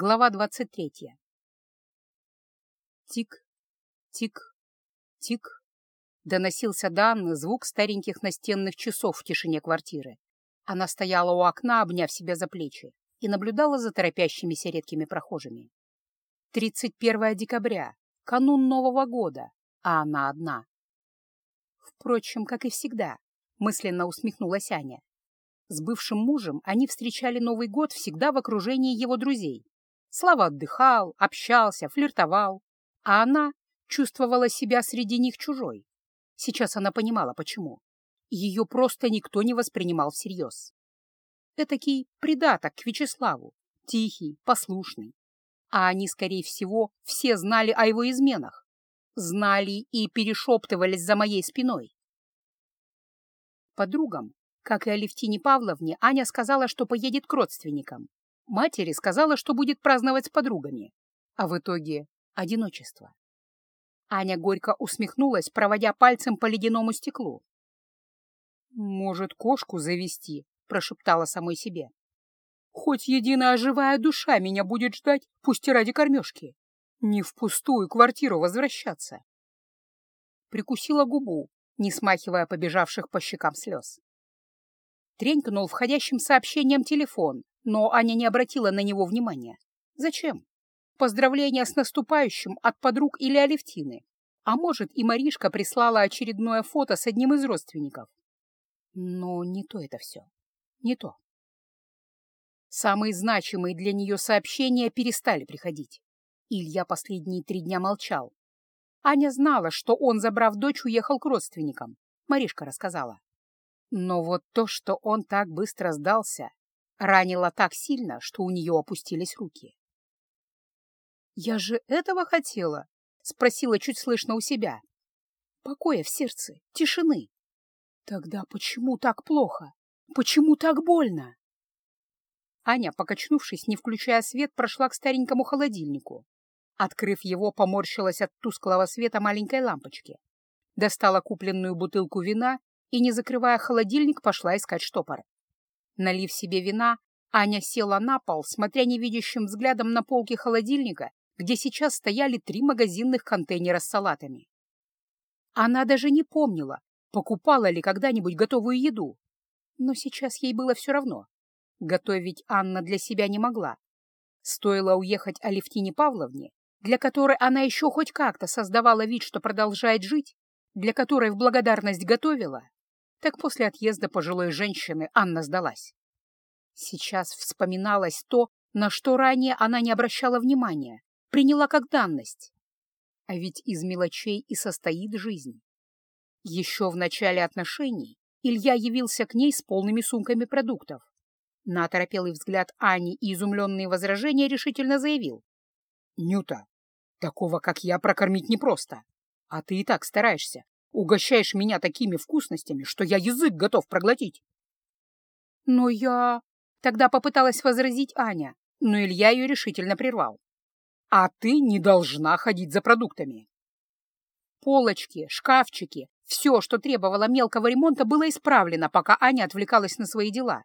Глава двадцать третья. Тик, тик, тик. Доносился до Анны звук стареньких настенных часов в тишине квартиры. Она стояла у окна, обняв себя за плечи, и наблюдала за торопящимися редкими прохожими. 31 декабря, канун Нового года, а она одна. Впрочем, как и всегда, мысленно усмехнулась Аня. С бывшим мужем они встречали Новый год всегда в окружении его друзей. Слава отдыхал, общался, флиртовал, а она чувствовала себя среди них чужой. Сейчас она понимала, почему. Ее просто никто не воспринимал всерьез. Этакий придаток к Вячеславу, тихий, послушный. А они, скорее всего, все знали о его изменах. Знали и перешептывались за моей спиной. Подругам, как и Алевтине Павловне, Аня сказала, что поедет к родственникам. Матери сказала, что будет праздновать с подругами. А в итоге — одиночество. Аня горько усмехнулась, проводя пальцем по ледяному стеклу. «Может, кошку завести?» — прошептала самой себе. «Хоть единая живая душа меня будет ждать, пусть и ради кормежки. Не в пустую квартиру возвращаться». Прикусила губу, не смахивая побежавших по щекам слез. Тренькнул входящим сообщением телефон, но Аня не обратила на него внимания. Зачем? Поздравления с наступающим от подруг или Алевтины. А может, и Маришка прислала очередное фото с одним из родственников. Но не то это все. Не то. Самые значимые для нее сообщения перестали приходить. Илья последние три дня молчал. Аня знала, что он, забрав дочь, уехал к родственникам. Маришка рассказала. Но вот то, что он так быстро сдался, ранило так сильно, что у нее опустились руки. «Я же этого хотела?» — спросила чуть слышно у себя. «Покоя в сердце, тишины. Тогда почему так плохо? Почему так больно?» Аня, покачнувшись, не включая свет, прошла к старенькому холодильнику. Открыв его, поморщилась от тусклого света маленькой лампочки. Достала купленную бутылку вина и, не закрывая холодильник, пошла искать штопор. Налив себе вина, Аня села на пол, смотря невидящим взглядом на полки холодильника, где сейчас стояли три магазинных контейнера с салатами. Она даже не помнила, покупала ли когда-нибудь готовую еду. Но сейчас ей было все равно. Готовить Анна для себя не могла. Стоило уехать Алевтине Павловне, для которой она еще хоть как-то создавала вид, что продолжает жить, для которой в благодарность готовила, так после отъезда пожилой женщины Анна сдалась. Сейчас вспоминалось то, на что ранее она не обращала внимания, приняла как данность. А ведь из мелочей и состоит жизнь. Еще в начале отношений Илья явился к ней с полными сумками продуктов. На оторопелый взгляд Ани и изумленные возражения решительно заявил. «Нюта, такого, как я, прокормить непросто. А ты и так стараешься. Угощаешь меня такими вкусностями, что я язык готов проглотить. Но я... Тогда попыталась возразить Аня, но Илья ее решительно прервал. А ты не должна ходить за продуктами. Полочки, шкафчики, все, что требовало мелкого ремонта, было исправлено, пока Аня отвлекалась на свои дела.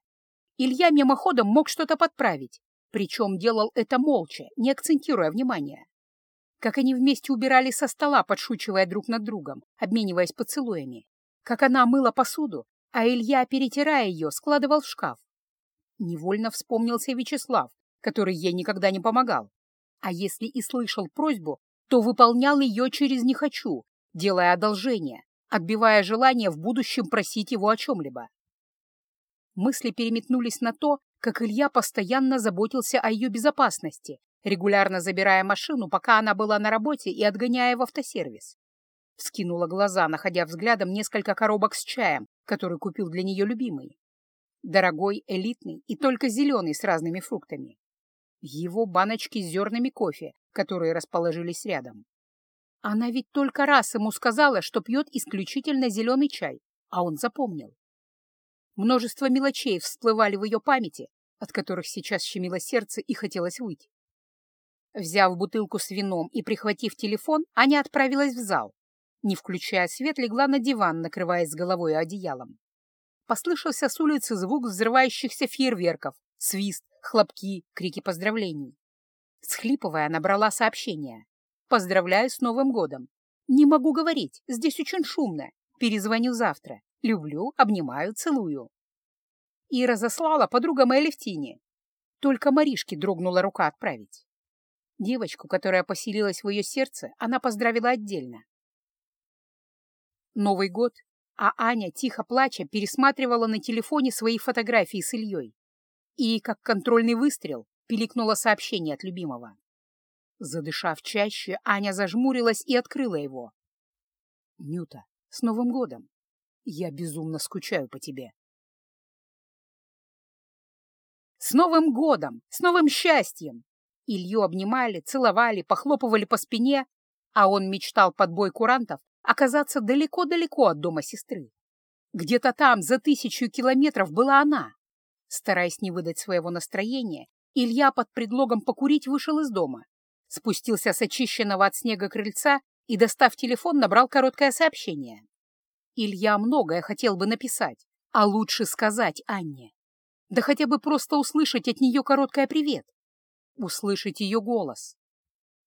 Илья мимоходом мог что-то подправить, причем делал это молча, не акцентируя внимания как они вместе убирали со стола, подшучивая друг над другом, обмениваясь поцелуями, как она мыла посуду, а Илья, перетирая ее, складывал в шкаф. Невольно вспомнился Вячеслав, который ей никогда не помогал. А если и слышал просьбу, то выполнял ее через «не хочу», делая одолжение, отбивая желание в будущем просить его о чем-либо. Мысли переметнулись на то, как Илья постоянно заботился о ее безопасности, регулярно забирая машину, пока она была на работе, и отгоняя в автосервис. Вскинула глаза, находя взглядом несколько коробок с чаем, который купил для нее любимый. Дорогой, элитный и только зеленый с разными фруктами. Его баночки с зернами кофе, которые расположились рядом. Она ведь только раз ему сказала, что пьет исключительно зеленый чай, а он запомнил. Множество мелочей всплывали в ее памяти, от которых сейчас щемило сердце и хотелось выйти. Взяв бутылку с вином и прихватив телефон, Аня отправилась в зал. Не включая свет, легла на диван, накрываясь головой одеялом. Послышался с улицы звук взрывающихся фейерверков, свист, хлопки, крики поздравлений. Схлипывая, набрала сообщение. «Поздравляю с Новым годом! Не могу говорить, здесь очень шумно. Перезвоню завтра. Люблю, обнимаю, целую». И разослала подруга моей Левтине. Только Маришке дрогнула рука отправить. Девочку, которая поселилась в ее сердце, она поздравила отдельно. Новый год, а Аня, тихо плача, пересматривала на телефоне свои фотографии с Ильей. И, как контрольный выстрел, пиликнуло сообщение от любимого. Задышав чаще, Аня зажмурилась и открыла его. «Нюта, с Новым годом! Я безумно скучаю по тебе!» «С Новым годом! С новым счастьем!» Илью обнимали, целовали, похлопывали по спине, а он мечтал под бой курантов оказаться далеко-далеко от дома сестры. Где-то там, за тысячу километров, была она. Стараясь не выдать своего настроения, Илья под предлогом покурить вышел из дома, спустился с очищенного от снега крыльца и, достав телефон, набрал короткое сообщение. Илья многое хотел бы написать, а лучше сказать Анне. Да хотя бы просто услышать от нее короткое «привет», услышать ее голос.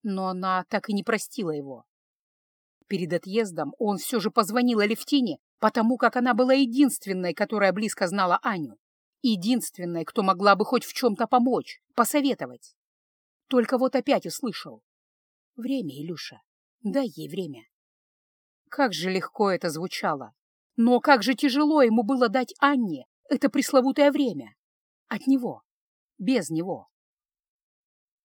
Но она так и не простила его. Перед отъездом он все же позвонил Алевтине, потому как она была единственной, которая близко знала Аню. Единственной, кто могла бы хоть в чем-то помочь, посоветовать. Только вот опять услышал. Время, Илюша, дай ей время. Как же легко это звучало. Но как же тяжело ему было дать Анне это пресловутое время. От него, без него.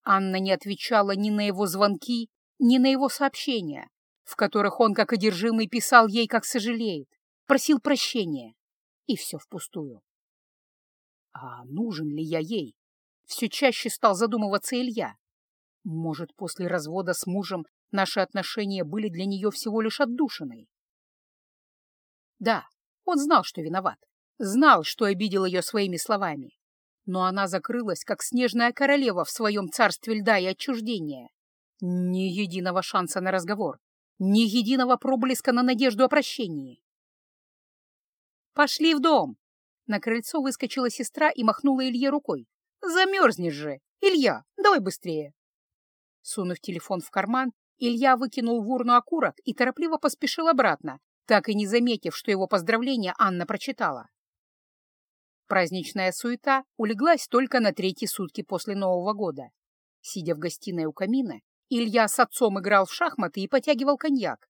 Анна не отвечала ни на его звонки, ни на его сообщения, в которых он, как одержимый, писал ей, как сожалеет, просил прощения. И все впустую. А нужен ли я ей? Все чаще стал задумываться Илья. Может, после развода с мужем наши отношения были для нее всего лишь отдушиной? Да, он знал, что виноват. Знал, что обидел ее своими словами. Но она закрылась, как снежная королева в своем царстве льда и отчуждения. Ни единого шанса на разговор, ни единого проблеска на надежду о прощении. «Пошли в дом!» На крыльцо выскочила сестра и махнула Илье рукой. «Замерзнешь же! Илья, давай быстрее!» Сунув телефон в карман, Илья выкинул в урну окурок и торопливо поспешил обратно, так и не заметив, что его поздравление Анна прочитала. Праздничная суета улеглась только на третьи сутки после Нового года. Сидя в гостиной у камина, Илья с отцом играл в шахматы и потягивал коньяк.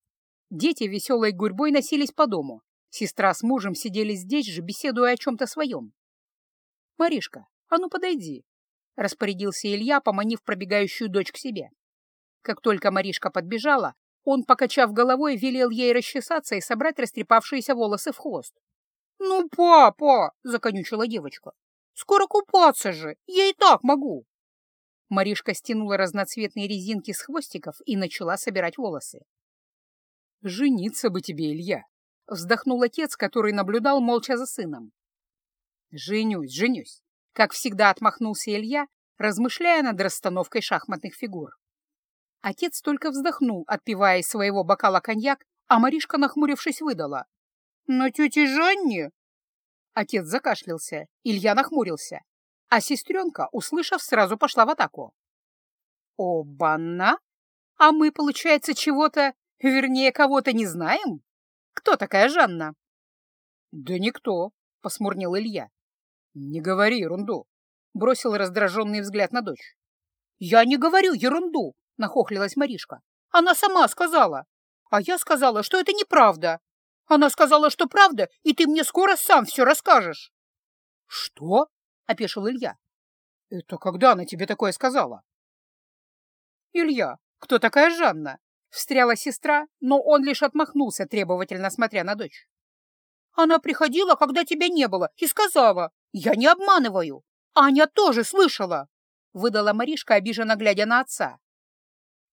Дети веселой гурьбой носились по дому, Сестра с мужем сидели здесь же, беседуя о чем-то своем. «Маришка, а ну подойди!» — распорядился Илья, поманив пробегающую дочь к себе. Как только Маришка подбежала, он, покачав головой, велел ей расчесаться и собрать растрепавшиеся волосы в хвост. «Ну, папа!» — законючила девочка. «Скоро купаться же! Я и так могу!» Маришка стянула разноцветные резинки с хвостиков и начала собирать волосы. «Жениться бы тебе, Илья!» Вздохнул отец, который наблюдал молча за сыном. «Женюсь, женюсь!» Как всегда отмахнулся Илья, размышляя над расстановкой шахматных фигур. Отец только вздохнул, отпивая из своего бокала коньяк, а Маришка, нахмурившись, выдала. «Но тете Жанне...» Отец закашлялся, Илья нахмурился, а сестренка, услышав, сразу пошла в атаку. «Оба-на! А мы, получается, чего-то, вернее, кого-то не знаем?» Кто такая Жанна?» «Да никто», — посмурнил Илья. «Не говори ерунду», — бросил раздраженный взгляд на дочь. «Я не говорю ерунду», — нахохлилась Маришка. «Она сама сказала. А я сказала, что это неправда. Она сказала, что правда, и ты мне скоро сам все расскажешь». «Что?» — опешил Илья. «Это когда она тебе такое сказала?» «Илья, кто такая Жанна?» Встряла сестра, но он лишь отмахнулся, требовательно смотря на дочь. «Она приходила, когда тебя не было, и сказала, я не обманываю. Аня тоже слышала!» — выдала Маришка, обиженно глядя на отца.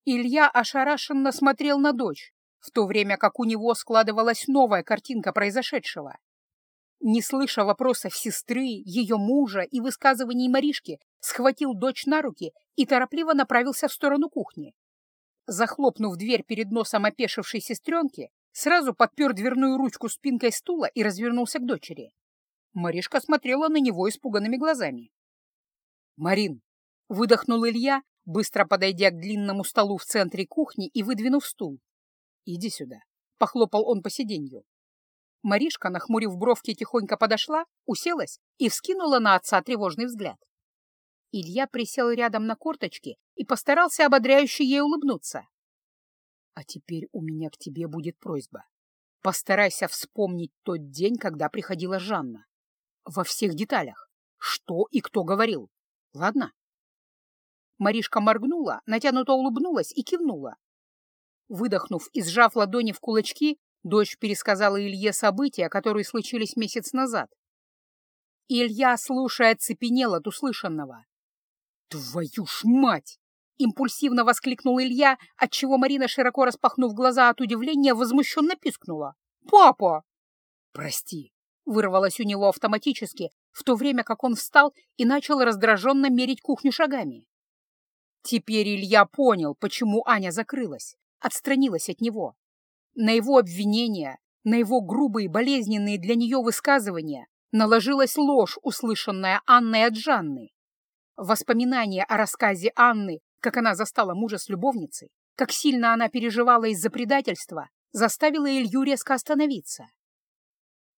Илья ошарашенно смотрел на дочь, в то время как у него складывалась новая картинка произошедшего. Не слыша вопросов сестры, ее мужа и высказываний Маришки, схватил дочь на руки и торопливо направился в сторону кухни. Захлопнув дверь перед носом опешившей сестренки, сразу подпер дверную ручку спинкой стула и развернулся к дочери. Маришка смотрела на него испуганными глазами. «Марин!» — выдохнул Илья, быстро подойдя к длинному столу в центре кухни и выдвинув стул. «Иди сюда», — похлопал он по сиденью. Маришка, нахмурив бровки, тихонько подошла, уселась и вскинула на отца тревожный взгляд. Илья присел рядом на корточки и постарался ободряюще ей улыбнуться. «А теперь у меня к тебе будет просьба. Постарайся вспомнить тот день, когда приходила Жанна. Во всех деталях. Что и кто говорил. Ладно?» Маришка моргнула, натянуто улыбнулась и кивнула. Выдохнув и сжав ладони в кулачки, дочь пересказала Илье события, которые случились месяц назад. Илья, слушая, цепенел от услышанного. «Твою ж мать!» — импульсивно воскликнул Илья, отчего Марина, широко распахнув глаза от удивления, возмущенно пискнула. «Папа!» «Прости!» — вырвалось у него автоматически, в то время как он встал и начал раздраженно мерить кухню шагами. Теперь Илья понял, почему Аня закрылась, отстранилась от него. На его обвинения, на его грубые, болезненные для нее высказывания наложилась ложь, услышанная Анной от Жанны. Воспоминания о рассказе Анны, как она застала мужа с любовницей, как сильно она переживала из-за предательства, заставило Илью резко остановиться.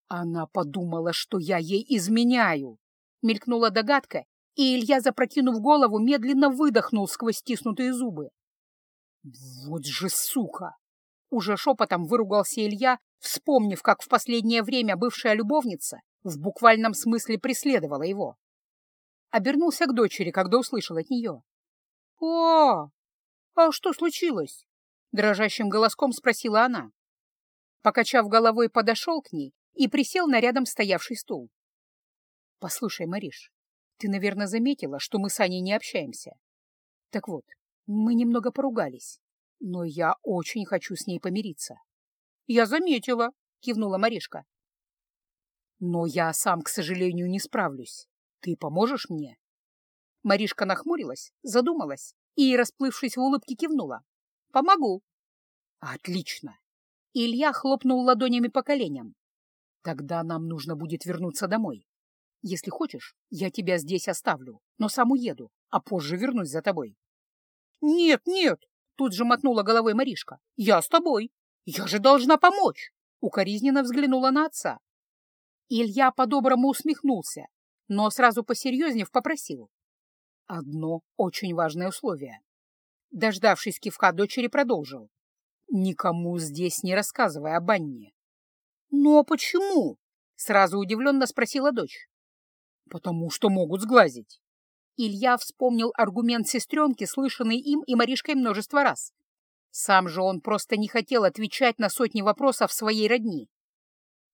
Она подумала, что я ей изменяю. Мелькнула догадка, и Илья, запрокинув голову, медленно выдохнул сквозь стиснутые зубы. «Вот же сука!» Уже шепотом выругался Илья, вспомнив, как в последнее время бывшая любовница в буквальном смысле преследовала его. Обернулся к дочери, когда услышал от нее. «О, а что случилось?» — дрожащим голоском спросила она. Покачав головой, подошел к ней и присел на рядом стоявший стул. «Послушай, Мариш, ты, наверное, заметила, что мы с Аней не общаемся. Так вот, мы немного поругались, но я очень хочу с ней помириться. — Я заметила, — кивнула Маришка. — Но я сам, к сожалению, не справлюсь. Ты поможешь мне? Маришка нахмурилась, задумалась и, расплывшись в улыбке, кивнула. — Помогу. — Отлично. Илья хлопнул ладонями по коленям. — Тогда нам нужно будет вернуться домой. Если хочешь, я тебя здесь оставлю, но сам уеду, а позже вернусь за тобой. — Нет, нет, — тут же мотнула головой Маришка. — Я с тобой. Я же должна помочь. Укоризненно взглянула на отца. Илья по-доброму усмехнулся, но сразу посерьезнев попросил. Одно очень важное условие. Дождавшись кивка дочери, продолжил. Никому здесь не рассказывай об Анне. — Но почему? — сразу удивленно спросила дочь. «Потому что могут сглазить». Илья вспомнил аргумент сестренки, слышанный им и Маришкой множество раз. Сам же он просто не хотел отвечать на сотни вопросов своей родни.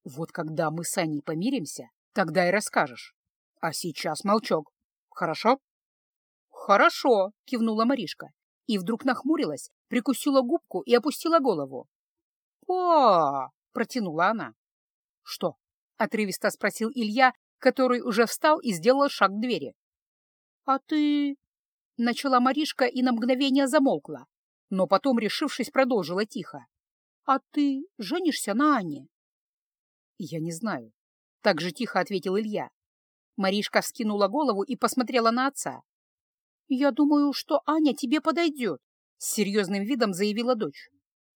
«Вот когда мы с Аней помиримся, тогда и расскажешь. А сейчас молчок. Хорошо?» «Хорошо», — кивнула Маришка. И вдруг нахмурилась, прикусила губку и опустила голову. «По!» — протянула она. «Что?» — отрывисто спросил Илья, который уже встал и сделал шаг к двери. «А ты...» — начала Маришка и на мгновение замолкла, но потом, решившись, продолжила тихо. «А ты женишься на Ане?» «Я не знаю», — так же тихо ответил Илья. Маришка вскинула голову и посмотрела на отца. «Я думаю, что Аня тебе подойдет», — с серьезным видом заявила дочь.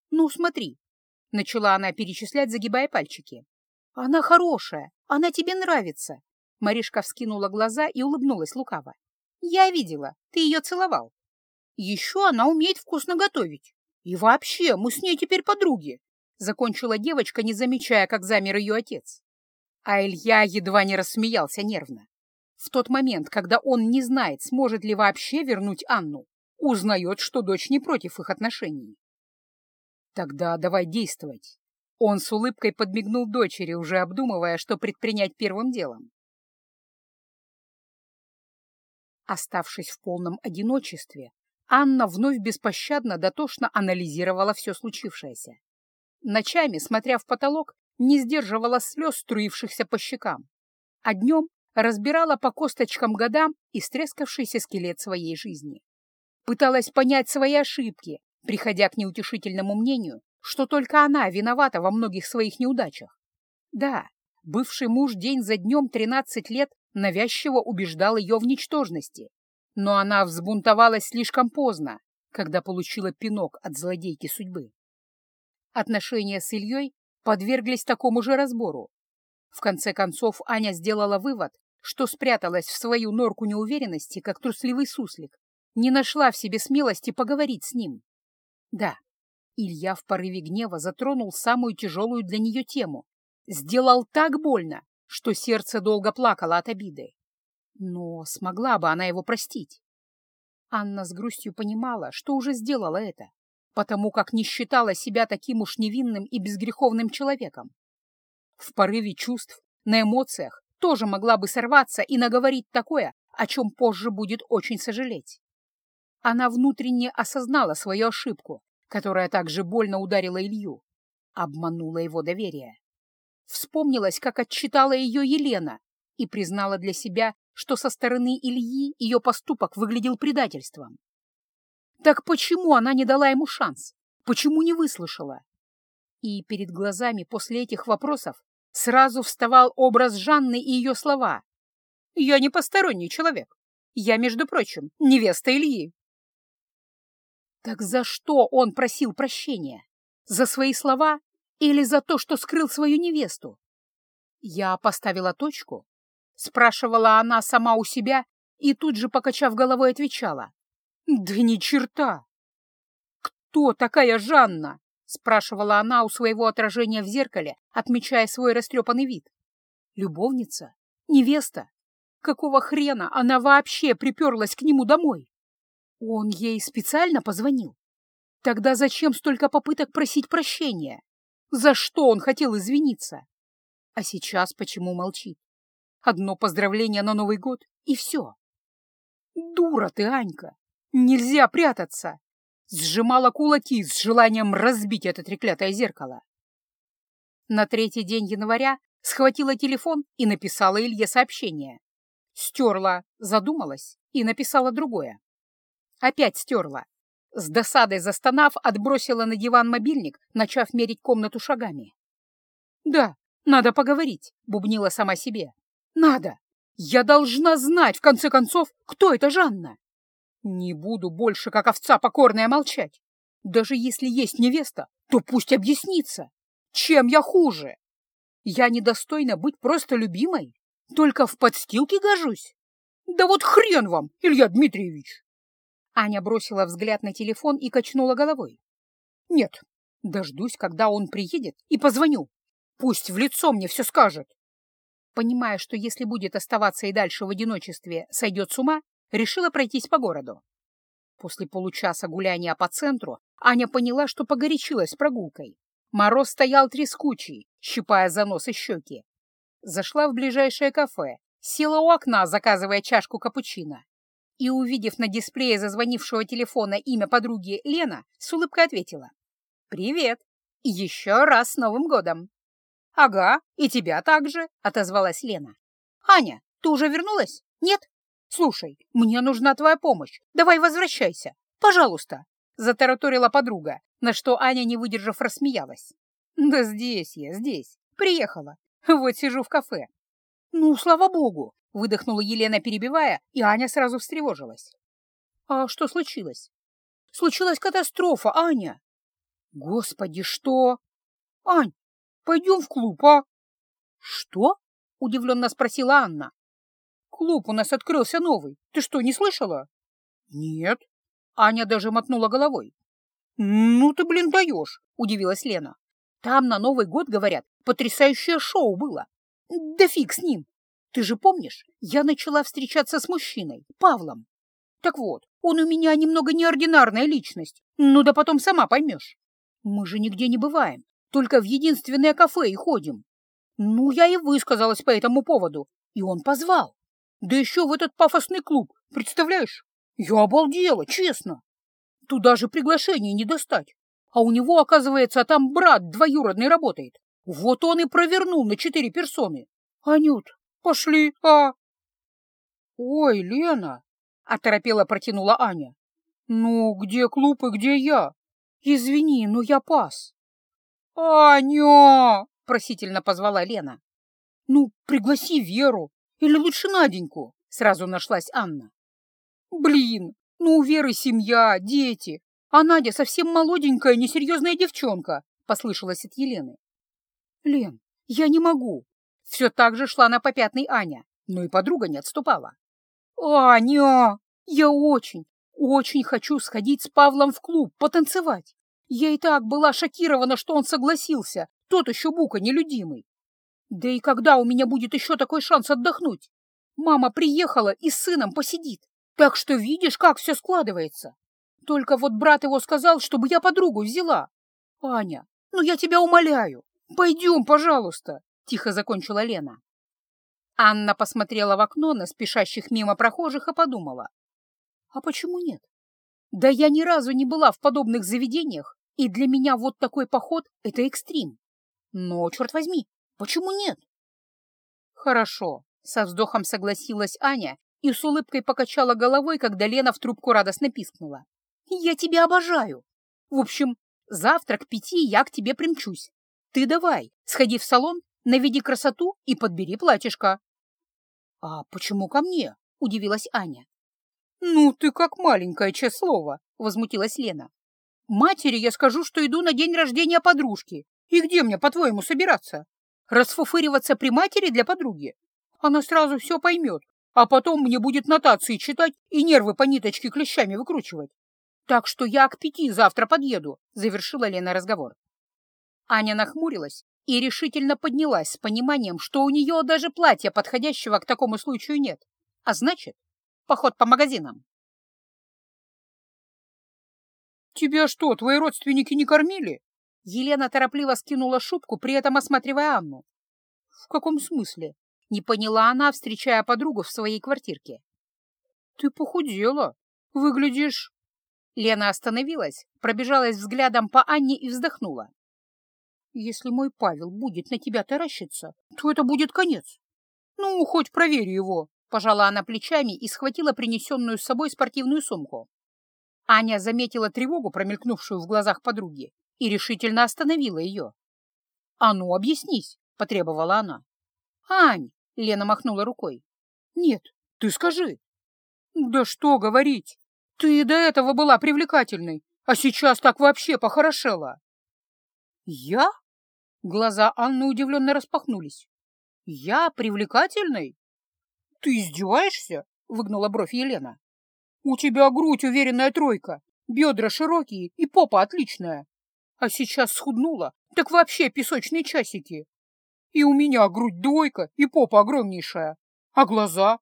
«Ну, смотри», — начала она перечислять, загибая пальчики. «Она хорошая, она тебе нравится!» Маришка вскинула глаза и улыбнулась лукаво. «Я видела, ты ее целовал. Еще она умеет вкусно готовить. И вообще, мы с ней теперь подруги!» Закончила девочка, не замечая, как замер ее отец. А Илья едва не рассмеялся нервно. В тот момент, когда он не знает, сможет ли вообще вернуть Анну, узнает, что дочь не против их отношений. «Тогда давай действовать. Он с улыбкой подмигнул дочери, уже обдумывая, что предпринять первым делом. Оставшись в полном одиночестве, Анна вновь беспощадно дотошно анализировала все случившееся. Ночами, смотря в потолок, не сдерживала слез, струившихся по щекам, а днем разбирала по косточкам годам истрескавшийся скелет своей жизни. Пыталась понять свои ошибки, приходя к неутешительному мнению, что только она виновата во многих своих неудачах. Да, бывший муж день за днем 13 лет навязчиво убеждал ее в ничтожности, Но она взбунтовалась слишком поздно, когда получила пинок от злодейки судьбы. Отношения с Ильей подверглись такому же разбору. В конце концов Аня сделала вывод, что спряталась в свою норку неуверенности, как трусливый суслик, не нашла в себе смелости поговорить с ним. Да, Илья в порыве гнева затронул самую тяжелую для нее тему, сделал так больно, что сердце долго плакало от обиды. Но смогла бы она его простить? Анна с грустью понимала, что уже сделала это, потому как не считала себя таким уж невинным и безгреховным человеком. В порыве чувств, на эмоциях тоже могла бы сорваться и наговорить такое, о чем позже будет очень сожалеть. Она внутренне осознала свою ошибку, которая также больно ударила Илью, обманула его доверие. Вспомнилась, как отчитала ее Елена, и признала для себя, что со стороны Ильи ее поступок выглядел предательством. Так почему она не дала ему шанс? Почему не выслушала? И перед глазами после этих вопросов сразу вставал образ Жанны и ее слова. «Я не посторонний человек. Я, между прочим, невеста Ильи». Так за что он просил прощения? За свои слова или за то, что скрыл свою невесту? Я поставила точку, спрашивала она сама у себя и тут же, покачав головой, отвечала. Да ни черта! Кто такая Жанна? спрашивала она у своего отражения в зеркале, отмечая свой растрепанный вид. Любовница? Невеста? Какого хрена она вообще приперлась к нему домой? Он ей специально позвонил? Тогда зачем столько попыток просить прощения? За что он хотел извиниться? А сейчас почему молчит? Одно поздравление на Новый год, и все. Дура ты, Анька! Нельзя прятаться! Сжимала кулаки с желанием разбить это треклятое зеркало. На третий день января схватила телефон и написала Илье сообщение. Стерла, задумалась и написала другое. Опять стерла. С досадой застонав, отбросила на диван мобильник, начав мерить комнату шагами. «Да, надо поговорить», — бубнила сама себе. «Надо! Я должна знать, в конце концов, кто это Жанна!» «Не буду больше, как овца покорная, молчать. Даже если есть невеста, то пусть объяснится. Чем я хуже? Я недостойна быть просто любимой? Только в подстилке гожусь? Да вот хрен вам, Илья Дмитриевич!» Аня бросила взгляд на телефон и качнула головой. «Нет, дождусь, когда он приедет, и позвоню. Пусть в лицо мне все скажет». Понимая, что если будет оставаться и дальше в одиночестве, сойдет с ума, решила пройтись по городу. После получаса гуляния по центру Аня поняла, что погорячилась прогулкой. Мороз стоял трескучий, щипая за нос и щеки. Зашла в ближайшее кафе, села у окна, заказывая чашку капучино и, увидев на дисплее зазвонившего телефона имя подруги Лена, с улыбкой ответила. «Привет! Еще раз с Новым годом!» «Ага, и тебя также!» — отозвалась Лена. «Аня, ты уже вернулась? Нет? Слушай, мне нужна твоя помощь. Давай возвращайся. Пожалуйста!» — затараторила подруга, на что Аня, не выдержав, рассмеялась. «Да здесь я, здесь. Приехала. Вот сижу в кафе». «Ну, слава богу! — выдохнула Елена, перебивая, и Аня сразу встревожилась. «А что случилось?» «Случилась катастрофа, Аня!» «Господи, что?» «Ань, пойдем в клуб, а?» «Что?» — удивленно спросила Анна. «Клуб у нас открылся новый. Ты что, не слышала?» «Нет». Аня даже мотнула головой. «Ну ты, блин, даешь!» — удивилась Лена. «Там на Новый год, говорят, потрясающее шоу было. Да фиг с ним. Ты же помнишь, я начала встречаться с мужчиной, Павлом. Так вот, он у меня немного неординарная личность. Ну да потом сама поймешь. Мы же нигде не бываем, только в единственное кафе и ходим. Ну, я и высказалась по этому поводу, и он позвал. Да еще в этот пафосный клуб, представляешь? Я обалдела, честно. Туда же приглашение не достать. А у него, оказывается, там брат двоюродный работает. Вот он и провернул на четыре персоны. Анют, Пошли, а? Ой, Лена, оторопела протянула Аня. Ну, где клуб и где я? Извини, но я пас. Аня! просительно позвала Лена. Ну, пригласи Веру или лучше Наденьку, сразу нашлась Анна. Блин, ну у Веры семья, дети, а Надя совсем молоденькая, несерьезная девчонка, послышалась от Елены. Лен, я не могу. Все так же шла на попятный Аня, но и подруга не отступала. Аня, я очень, очень хочу сходить с Павлом в клуб, потанцевать. Я и так была шокирована, что он согласился, тот еще бука нелюдимый. Да и когда у меня будет еще такой шанс отдохнуть? Мама приехала и с сыном посидит, так что видишь, как все складывается. Только вот брат его сказал, чтобы я подругу взяла. Аня, ну я тебя умоляю, пойдем, пожалуйста, — тихо закончила Лена. Анна посмотрела в окно на спешащих мимо прохожих и подумала. А почему нет? Да я ни разу не была в подобных заведениях, и для меня вот такой поход — это экстрим. Но, черт возьми, почему нет? Хорошо, со вздохом согласилась Аня и с улыбкой покачала головой, когда Лена в трубку радостно пискнула. Я тебя обожаю. В общем, завтра к пяти я к тебе примчусь. Ты давай, сходи в салон, наведи красоту и подбери платьишко. — А почему ко мне? — удивилась Аня. — Ну, ты как маленькое, честное слово, — возмутилась Лена. Матери я скажу, что иду на день рождения подружки. И где мне, по-твоему, собираться? Расфуфыриваться при матери для подруги? Она сразу все поймет, а потом мне будет нотации читать и нервы по ниточке клещами выкручивать. Так что я к пяти завтра подъеду, — завершила Лена разговор. Аня нахмурилась и решительно поднялась с пониманием, что у нее даже платья, подходящего к такому случаю, нет. А значит, поход по магазинам. «Тебя что, твои родственники не кормили?» Елена торопливо скинула шубку, при этом осматривая Анну. «В каком смысле?» — не поняла она, встречая подругу в своей квартирке. «Ты похудела. Выглядишь...» Лена остановилась, пробежалась взглядом по Анне и вздохнула. «Если мой Павел будет на тебя таращиться, то это будет конец. Ну, хоть проверь его», — пожала она плечами и схватила принесенную с собой спортивную сумку. Аня заметила тревогу, промелькнувшую в глазах подруги, и решительно остановила ее. «А ну, объяснись!» — потребовала она. «Ань!» — Лена махнула рукой. «Нет, ты скажи!» «Да что говорить! Ты до этого была привлекательной, а сейчас так вообще похорошела!» «Я?» — глаза Анны удивленно распахнулись. «Я привлекательный?» «Ты издеваешься?» — выгнула бровь Елена. У тебя грудь уверенная тройка, бедра широкие и попа отличная. А сейчас схуднула, так вообще песочные часики. И у меня грудь двойка и попа огромнейшая. А глаза?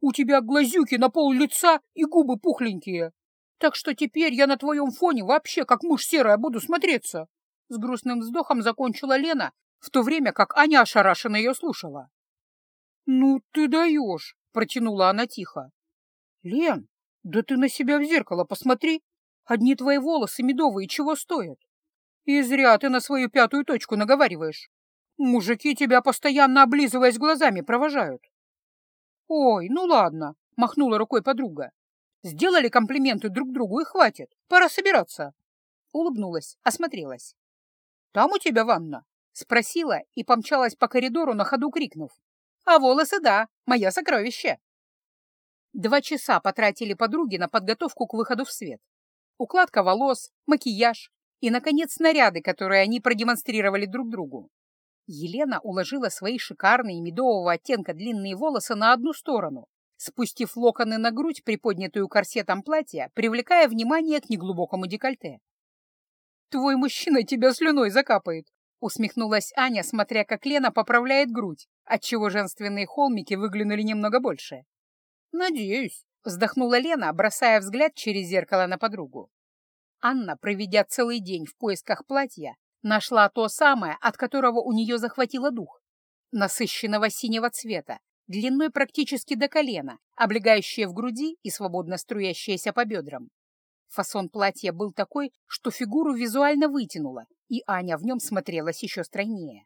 У тебя глазюки на пол лица и губы пухленькие. Так что теперь я на твоем фоне вообще как мышь серая буду смотреться. С грустным вздохом закончила Лена, в то время как Аня ошарашенно ее слушала. «Ну ты даешь!» — протянула она тихо. «Лен, да ты на себя в зеркало посмотри. Одни твои волосы медовые чего стоят? И зря ты на свою пятую точку наговариваешь. Мужики тебя постоянно облизываясь глазами провожают. Ой, ну ладно, махнула рукой подруга. Сделали комплименты друг другу и хватит. Пора собираться. Улыбнулась, осмотрелась. Там у тебя ванна? Спросила и помчалась по коридору на ходу, крикнув. А волосы, да, мое сокровище. Два часа потратили подруги на подготовку к выходу в свет. Укладка волос, макияж и, наконец, снаряды, которые они продемонстрировали друг другу. Елена уложила свои шикарные медового оттенка длинные волосы на одну сторону, спустив локоны на грудь, приподнятую корсетом платья, привлекая внимание к неглубокому декольте. «Твой мужчина тебя слюной закапает», — усмехнулась Аня, смотря как Лена поправляет грудь, отчего женственные холмики выглянули немного больше. «Надеюсь», — вздохнула Лена, бросая взгляд через зеркало на подругу. Анна, проведя целый день в поисках платья, нашла то самое, от которого у нее захватило дух. Насыщенного синего цвета, длиной практически до колена, облегающее в груди и свободно струящееся по бедрам. Фасон платья был такой, что фигуру визуально вытянуло, и Аня в нем смотрелась еще стройнее.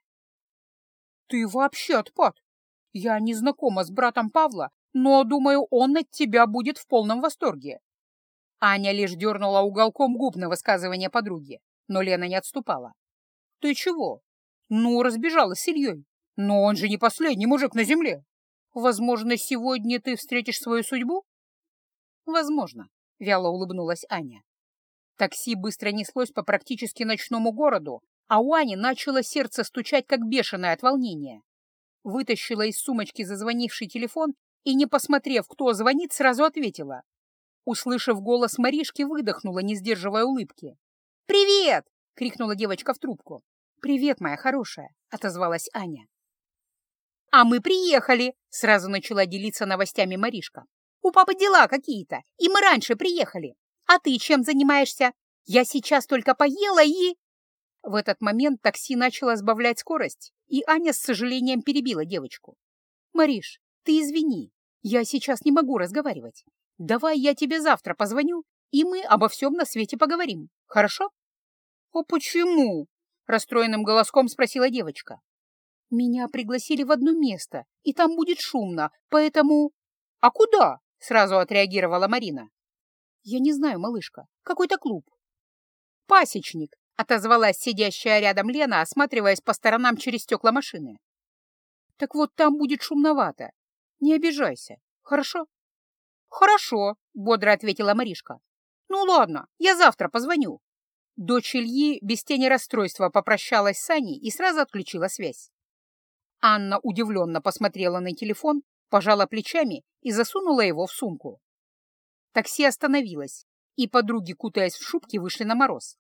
«Ты вообще отпад! Я не знакома с братом Павла, но, думаю, он от тебя будет в полном восторге. Аня лишь дернула уголком губ на высказывание подруги, но Лена не отступала. Ты чего? Ну, разбежалась с Ильей. Но он же не последний мужик на земле. Возможно, сегодня ты встретишь свою судьбу? Возможно, вяло улыбнулась Аня. Такси быстро неслось по практически ночному городу, а у Ани начало сердце стучать, как бешеное от волнения. Вытащила из сумочки зазвонивший телефон и, не посмотрев, кто звонит, сразу ответила. Услышав голос Маришки, выдохнула, не сдерживая улыбки. «Привет!» — крикнула девочка в трубку. «Привет, моя хорошая!» — отозвалась Аня. «А мы приехали!» — сразу начала делиться новостями Маришка. «У папы дела какие-то, и мы раньше приехали. А ты чем занимаешься? Я сейчас только поела и...» В этот момент такси начало сбавлять скорость, и Аня с сожалением перебила девочку. «Мариш, ты извини, я сейчас не могу разговаривать. Давай я тебе завтра позвоню, и мы обо всем на свете поговорим, хорошо?» «А почему?» — расстроенным голоском спросила девочка. «Меня пригласили в одно место, и там будет шумно, поэтому...» «А куда?» — сразу отреагировала Марина. «Я не знаю, малышка. Какой-то клуб». «Пасечник», — отозвалась сидящая рядом Лена, осматриваясь по сторонам через стекла машины. «Так вот там будет шумновато. Не обижайся, хорошо?» «Хорошо», — бодро ответила Маришка. «Ну ладно, я завтра позвоню». Дочь Ильи без тени расстройства попрощалась с Аней и сразу отключила связь. Анна удивленно посмотрела на телефон, пожала плечами и засунула его в сумку. Такси остановилось, и подруги, кутаясь в шубки, вышли на мороз.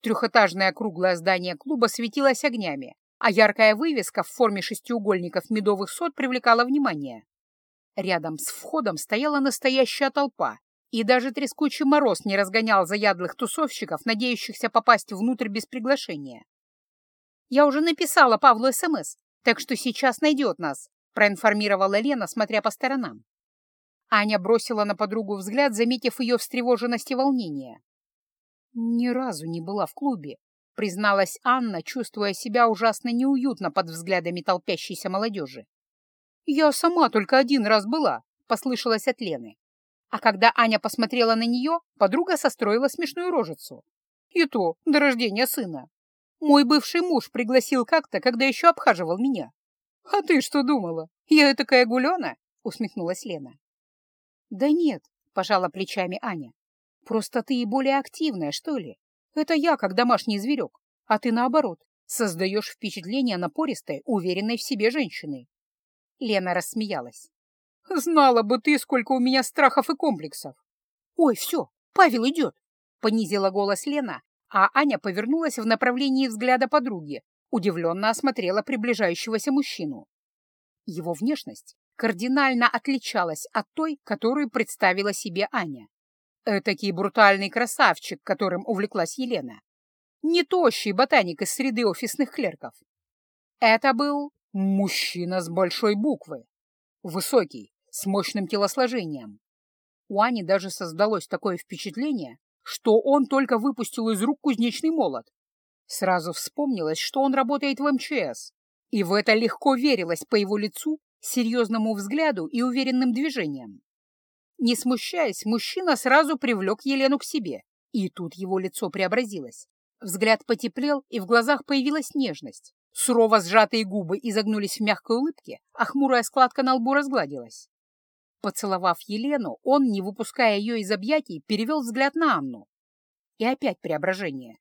Трехэтажное круглое здание клуба светилось огнями, а яркая вывеска в форме шестиугольников медовых сот привлекала внимание. Рядом с входом стояла настоящая толпа, и даже трескучий мороз не разгонял заядлых тусовщиков, надеющихся попасть внутрь без приглашения. «Я уже написала Павлу СМС, так что сейчас найдет нас», проинформировала Лена, смотря по сторонам. Аня бросила на подругу взгляд, заметив ее встревоженность и волнение. «Ни разу не была в клубе», — призналась Анна, чувствуя себя ужасно неуютно под взглядами толпящейся молодежи. «Я сама только один раз была», — послышалось от Лены. А когда Аня посмотрела на нее, подруга состроила смешную рожицу. «И то до рождения сына. Мой бывший муж пригласил как-то, когда еще обхаживал меня. А ты что думала? Я такая гулена?» — усмехнулась Лена. «Да нет», — пожала плечами Аня. «Просто ты и более активная, что ли? Это я, как домашний зверек, а ты, наоборот, создаешь впечатление напористой, уверенной в себе женщины». Лена рассмеялась. «Знала бы ты, сколько у меня страхов и комплексов!» «Ой, все, Павел идет!» — понизила голос Лена, а Аня повернулась в направлении взгляда подруги, удивленно осмотрела приближающегося мужчину. Его внешность кардинально отличалась от той, которую представила себе Аня. Этакий брутальный красавчик, которым увлеклась Елена. Не тощий ботаник из среды офисных клерков. Это был мужчина с большой буквы. Высокий, с мощным телосложением. У Ани даже создалось такое впечатление, что он только выпустил из рук кузнечный молот. Сразу вспомнилось, что он работает в МЧС, и в это легко верилось по его лицу, серьезному взгляду и уверенным движениям. Не смущаясь, мужчина сразу привлек Елену к себе, и тут его лицо преобразилось. Взгляд потеплел, и в глазах появилась нежность. Сурово сжатые губы изогнулись в мягкой улыбке, а хмурая складка на лбу разгладилась. Поцеловав Елену, он, не выпуская ее из объятий, перевел взгляд на Анну. И опять преображение.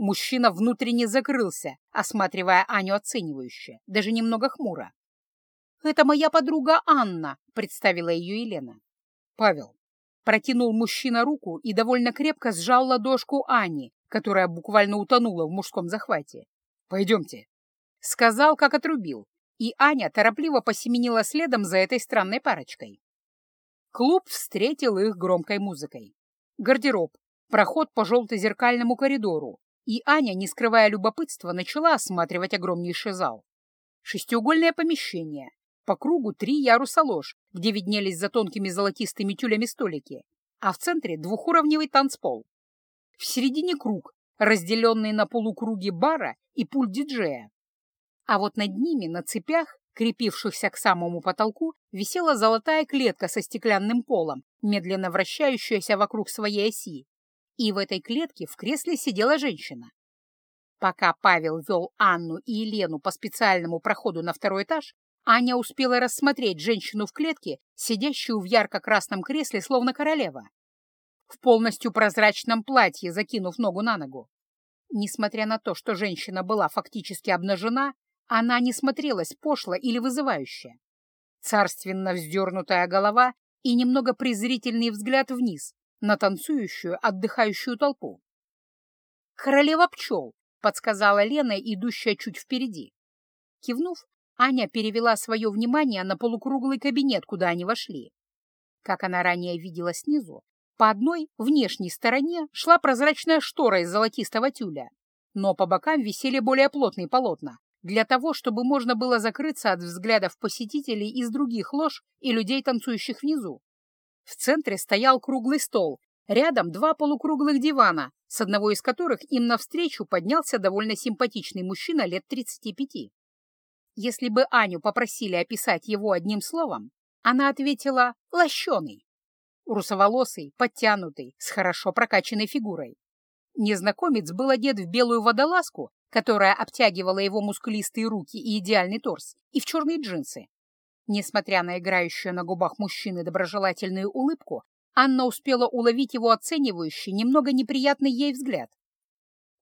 Мужчина внутренне закрылся, осматривая Аню оценивающе, даже немного хмуро. «Это моя подруга Анна», — представила ее Елена. «Павел». Протянул мужчина руку и довольно крепко сжал ладошку Ани, которая буквально утонула в мужском захвате. «Пойдемте». Сказал, как отрубил, и Аня торопливо посеменила следом за этой странной парочкой. Клуб встретил их громкой музыкой. Гардероб, проход по желто-зеркальному коридору, и Аня, не скрывая любопытства, начала осматривать огромнейший зал. Шестиугольное помещение, по кругу три яруса лож, где виднелись за тонкими золотистыми тюлями столики, а в центре двухуровневый танцпол. В середине круг, разделенный на полукруги бара и пульт диджея. А вот над ними, на цепях, крепившихся к самому потолку, висела золотая клетка со стеклянным полом, медленно вращающаяся вокруг своей оси. И в этой клетке в кресле сидела женщина. Пока Павел вел Анну и Елену по специальному проходу на второй этаж, Аня успела рассмотреть женщину в клетке, сидящую в ярко-красном кресле, словно королева. в полностью прозрачном платье, закинув ногу на ногу. Несмотря на то, что женщина была фактически обнажена, она не смотрелась пошло или вызывающе. Царственно вздернутая голова и немного презрительный взгляд вниз на танцующую, отдыхающую толпу. «Королева пчел», — подсказала Лена, идущая чуть впереди. Кивнув, Аня перевела свое внимание на полукруглый кабинет, куда они вошли. Как она ранее видела снизу, по одной внешней стороне шла прозрачная штора из золотистого тюля, но по бокам висели более плотные полотна, для того, чтобы можно было закрыться от взглядов посетителей из других лож и людей, танцующих внизу. В центре стоял круглый стол, рядом два полукруглых дивана, с одного из которых им навстречу поднялся довольно симпатичный мужчина лет 35. Если бы Аню попросили описать его одним словом, она ответила «лощеный». Русоволосый, подтянутый, с хорошо прокачанной фигурой. Незнакомец был одет в белую водолазку, которая обтягивала его мускулистые руки и идеальный торс, и в черные джинсы. Несмотря на играющую на губах мужчины доброжелательную улыбку, Анна успела уловить его оценивающий, немного неприятный ей взгляд.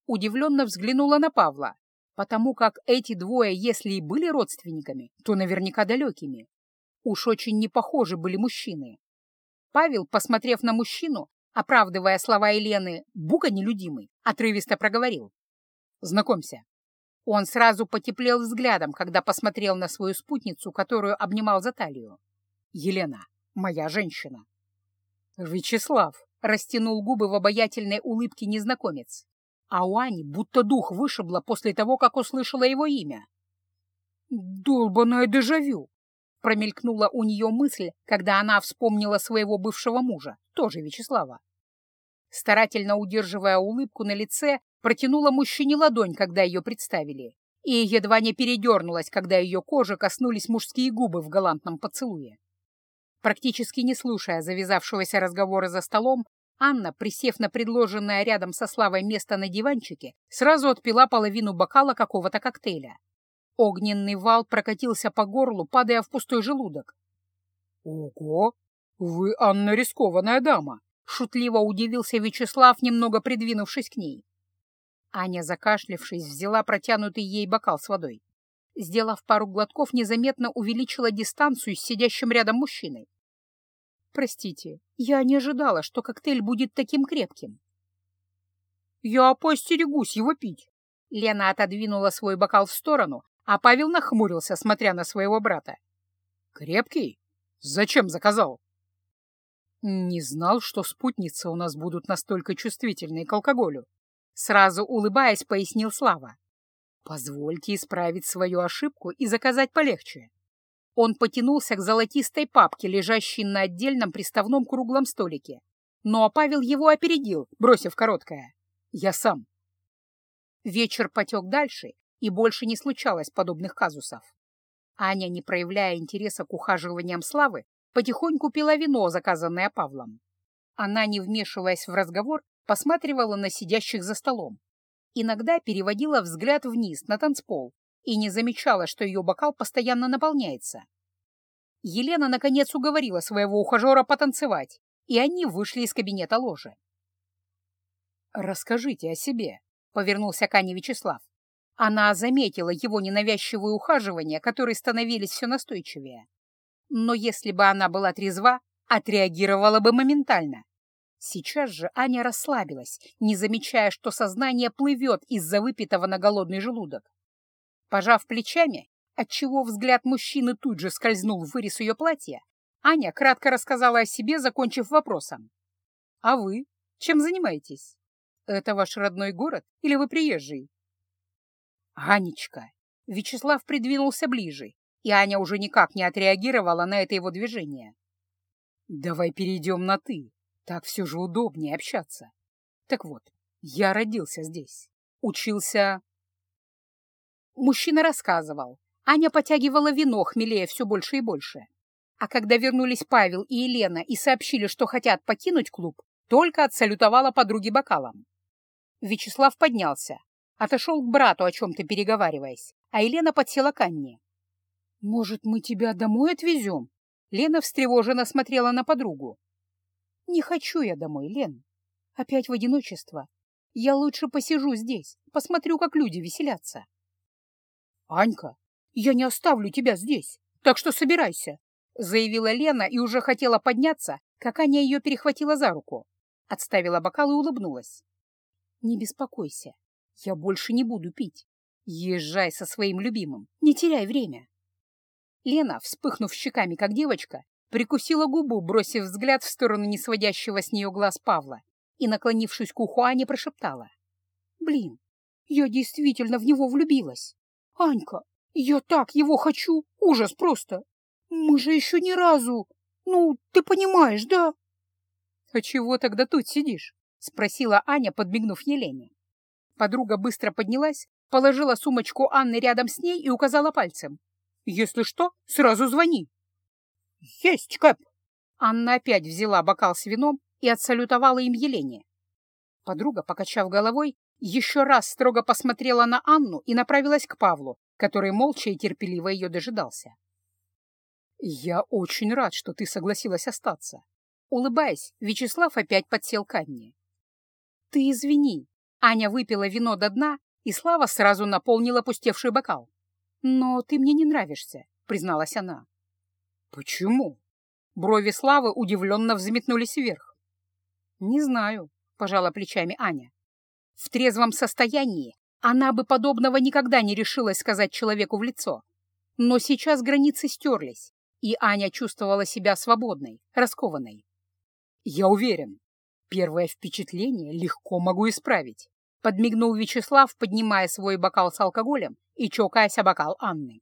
Удивленно взглянула на Павла, потому как эти двое, если и были родственниками, то наверняка далекими. Уж очень не похожи были мужчины. Павел, посмотрев на мужчину, оправдывая слова Елены «Бука нелюдимый», отрывисто проговорил. «Знакомься». Он сразу потеплел взглядом, когда посмотрел на свою спутницу, которую обнимал за талию. «Елена, моя женщина». «Вячеслав», — растянул губы в обаятельной улыбке незнакомец а у Ани будто дух вышибло после того, как услышала его имя. «Долбаное дежавю!» — промелькнула у нее мысль, когда она вспомнила своего бывшего мужа, тоже Вячеслава. Старательно удерживая улыбку на лице, протянула мужчине ладонь, когда ее представили, и едва не передернулась, когда ее кожи коснулись мужские губы в галантном поцелуе. Практически не слушая завязавшегося разговора за столом, Анна, присев на предложенное рядом со Славой место на диванчике, сразу отпила половину бокала какого-то коктейля. Огненный вал прокатился по горлу, падая в пустой желудок. «Ого! Вы, Анна, рискованная дама!» — шутливо удивился Вячеслав, немного придвинувшись к ней. Аня, закашлившись, взяла протянутый ей бокал с водой. Сделав пару глотков, незаметно увеличила дистанцию с сидящим рядом мужчиной. Простите, я не ожидала, что коктейль будет таким крепким. Я постерегусь его пить. Лена отодвинула свой бокал в сторону, а Павел нахмурился, смотря на своего брата. Крепкий? Зачем заказал? Не знал, что спутницы у нас будут настолько чувствительны к алкоголю. Сразу улыбаясь, пояснил Слава. Позвольте исправить свою ошибку и заказать полегче. Он потянулся к золотистой папке, лежащей на отдельном приставном круглом столике. Но Павел его опередил, бросив короткое. «Я сам». Вечер потек дальше, и больше не случалось подобных казусов. Аня, не проявляя интереса к ухаживаниям Славы, потихоньку пила вино, заказанное Павлом. Она, не вмешиваясь в разговор, посматривала на сидящих за столом. Иногда переводила взгляд вниз, на танцпол, и не замечала, что ее бокал постоянно наполняется. Елена, наконец, уговорила своего ухажера потанцевать, и они вышли из кабинета ложи. «Расскажите о себе», — повернулся к Ане Вячеслав. Она заметила его ненавязчивые ухаживания, которые становились все настойчивее. Но если бы она была трезва, отреагировала бы моментально. Сейчас же Аня расслабилась, не замечая, что сознание плывет из-за выпитого на голодный желудок. Пожав плечами, отчего взгляд мужчины тут же скользнул в вырез ее платья, Аня кратко рассказала о себе, закончив вопросом. «А вы? Чем занимаетесь? Это ваш родной город или вы приезжий?» «Анечка!» Вячеслав придвинулся ближе, и Аня уже никак не отреагировала на это его движение. «Давай перейдем на «ты», так все же удобнее общаться. Так вот, я родился здесь, учился Мужчина рассказывал. Аня потягивала вино, хмелея все больше и больше. А когда вернулись Павел и Елена и сообщили, что хотят покинуть клуб, только отсалютовала подруге бокалом. Вячеслав поднялся, отошел к брату, о чем-то переговариваясь, а Елена подсела к Анне. «Может, мы тебя домой отвезем?» Лена встревоженно смотрела на подругу. Не хочу я домой, Лен. Опять в одиночество. Я лучше посижу здесь, посмотрю, как люди веселятся. Анька, я не оставлю тебя здесь, так что собирайся, заявила Лена и уже хотела подняться, как Аня ее перехватила за руку. Отставила бокал и улыбнулась. Не беспокойся, я больше не буду пить. Езжай со своим любимым, не теряй время. Лена, вспыхнув щеками, как девочка, прикусила губу, бросив взгляд в сторону несводящего с нее глаз Павла, и, наклонившись к уху Ане, прошептала. «Блин, я действительно в него влюбилась. Анька, я так его хочу, ужас просто. Мы же еще ни разу... Ну, ты понимаешь, да?» «А чего тогда тут сидишь?» — спросила Аня, подмигнув Елене. Подруга быстро поднялась, положила сумочку Анны рядом с ней и указала пальцем. «Если что, сразу звони». «Есть, Кэп!» Анна опять взяла бокал с вином и отсалютовала им Елене. Подруга, покачав головой, еще раз строго посмотрела на Анну и направилась к Павлу, который молча и терпеливо ее дожидался. «Я очень рад, что ты согласилась остаться». Улыбаясь, Вячеслав опять подсел к Анне. «Ты извини». Аня выпила вино до дна, и Слава сразу наполнила пустевший бокал. «Но ты мне не нравишься», — призналась она. «Почему?» Брови Славы удивленно взметнулись вверх. «Не знаю», — пожала плечами Аня. В трезвом состоянии она бы подобного никогда не решилась сказать человеку в лицо. Но сейчас границы стерлись, и Аня чувствовала себя свободной, раскованной. «Я уверен, первое впечатление легко могу исправить», подмигнул Вячеслав, поднимая свой бокал с алкоголем и чокаясь о бокал Анны.